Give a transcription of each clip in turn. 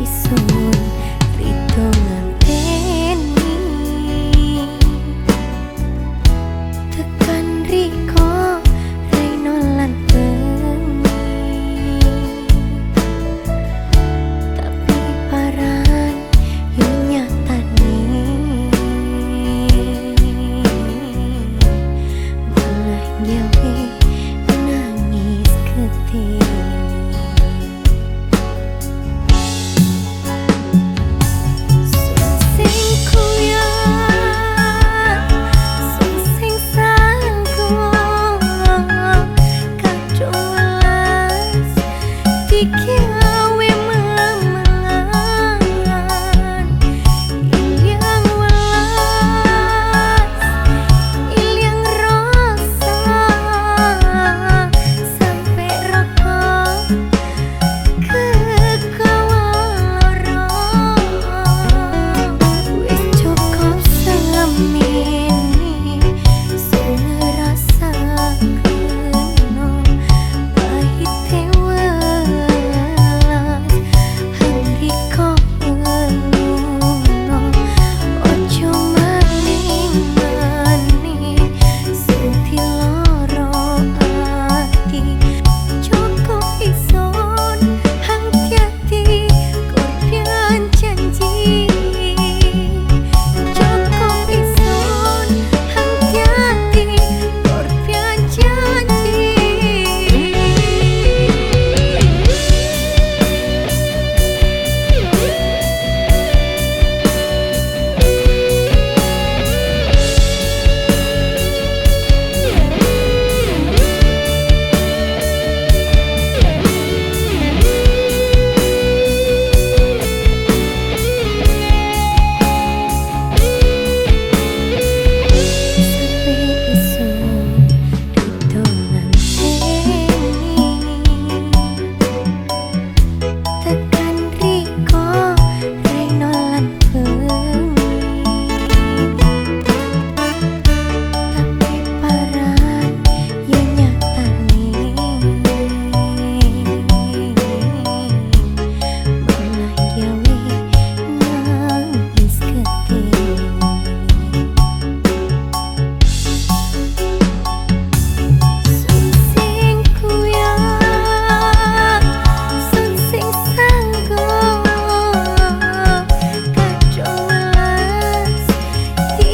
isun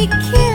kid.